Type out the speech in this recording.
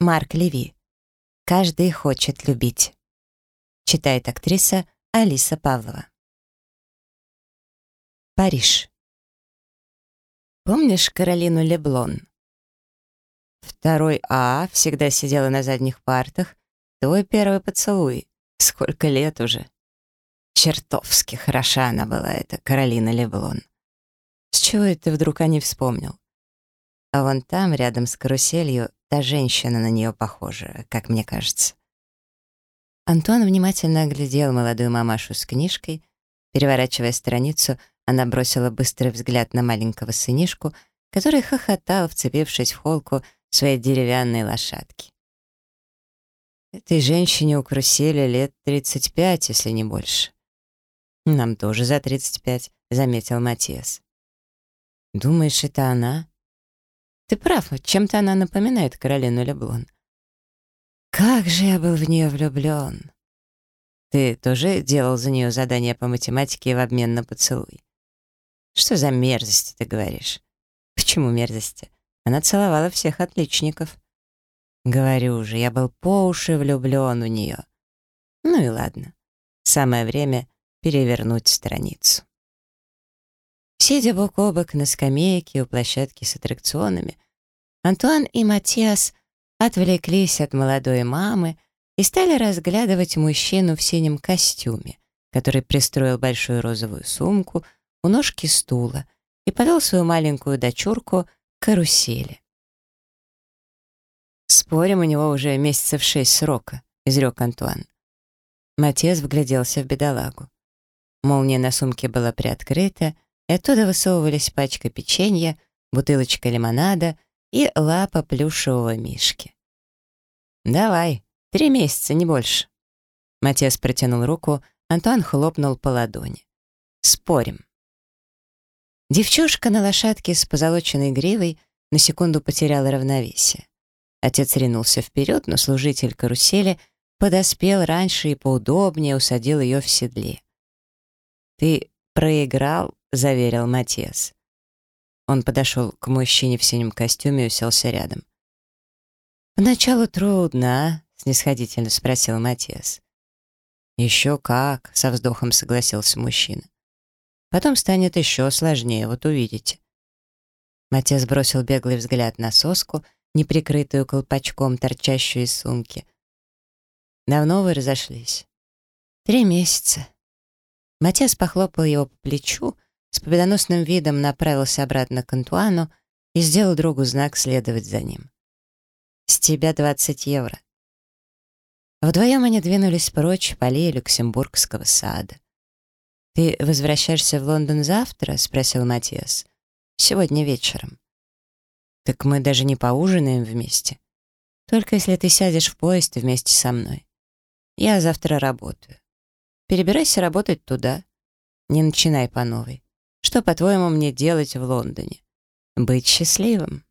Марк Леви. «Каждый хочет любить». Читает актриса Алиса Павлова. Париж. Помнишь Каролину Леблон? Второй А всегда сидела на задних партах. Твой первый поцелуй. Сколько лет уже. Чертовски хороша она была, эта Каролина Леблон. С чего это вдруг о ней вспомнил? А вон там, рядом с каруселью, та женщина на нее похожа, как мне кажется. Антуан внимательно оглядел молодую мамашу с книжкой. Переворачивая страницу, она бросила быстрый взгляд на маленького сынишку, который хохотал, вцепившись в холку своей деревянной лошадки. Этой женщине карусели лет 35, если не больше. «Нам тоже за 35», — заметил Матиас. «Думаешь, это она?» «Ты прав, чем-то она напоминает Каролину Леблон». «Как же я был в нее влюблен!» «Ты тоже делал за нее задание по математике в обмен на поцелуй?» «Что за мерзости ты говоришь?» «Почему мерзости? Она целовала всех отличников». «Говорю же, я был по уши влюблен в нее». «Ну и ладно. Самое время перевернуть страницу». Сидя бок о бок на скамейке у площадки с аттракционами, Антуан и Матиас отвлеклись от молодой мамы и стали разглядывать мужчину в синем костюме, который пристроил большую розовую сумку у ножки стула и повел свою маленькую дочурку к карусели. «Спорим, у него уже месяцев шесть срока», — изрек Антуан. Матиас вгляделся в бедолагу. Молния на сумке была приоткрыта, и оттуда высовывались пачка печенья, бутылочка лимонада и лапа плюшевого мишки. «Давай, три месяца, не больше». Матиас протянул руку, Антуан хлопнул по ладони. «Спорим». Девчушка на лошадке с позолоченной гривой на секунду потеряла равновесие. Отец ринулся вперед, но служитель карусели подоспел раньше и поудобнее усадил ее в седле. «Ты проиграл — заверил Матиас. Он подошел к мужчине в синем костюме и уселся рядом. «Поначалу трудно, а?» — снисходительно спросил Матиас. «Еще как», — со вздохом согласился мужчина. «Потом станет еще сложнее, вот увидите». Матиас бросил беглый взгляд на соску, неприкрытую колпачком, торчащую из сумки. «Давно вы разошлись?» «Три месяца». Матиас похлопал его по плечу, с победоносным видом направился обратно к Антуану и сделал другу знак следовать за ним. «С тебя 20 евро». Вдвоем они двинулись прочь по аллее Люксембургского сада. «Ты возвращаешься в Лондон завтра?» — спросил Матиас. «Сегодня вечером». «Так мы даже не поужинаем вместе. Только если ты сядешь в поезд вместе со мной. Я завтра работаю. Перебирайся работать туда. Не начинай по новой. Что, по-твоему, мне делать в Лондоне? Быть счастливым?